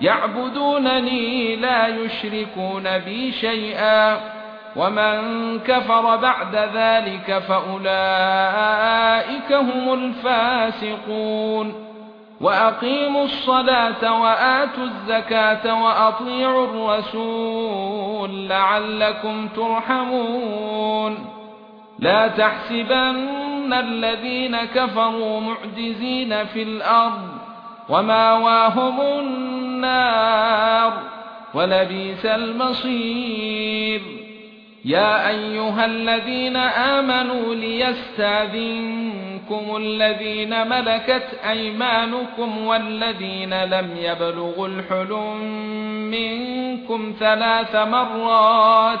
يعبدونني لا يشركون بي شيئا ومن كفر بعد ذلك فأولئك هم الفاسقون. وأقيموا الصلاة وآتوا الزكاة وأطيعوا الرسول لعلكم ترحمون. لا تحسبن الذين كفروا معجزين في الأرض وماواهم النار ولبئس المصير. يا أيها الذين آمنوا ليستاذنكم الذين ملكت أيمانكم والذين لم يبلغوا الحلم منكم ثلاث مرات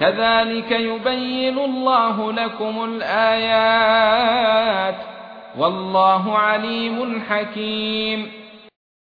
كذلك يبين الله لكم الآيات والله عليم حكيم